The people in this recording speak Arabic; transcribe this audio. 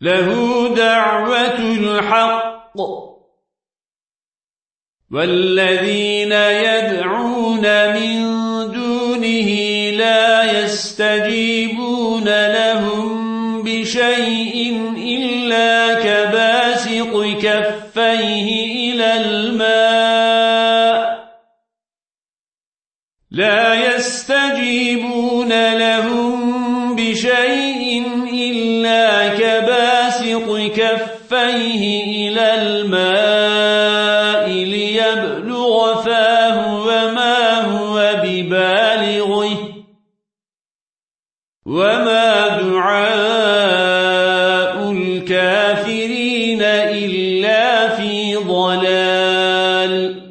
له دعوة الحق. والذين يدعون من دونه لا يستجيبون لهم بشيء إلا كباسط كفيه إلى الماء. لا يستجيبون لهم بشيء إلا يبسط كفيه إلى الماء ليبلغ فاه وما هو ببالغه. وما دعاء الكافرين إلا في ضلال.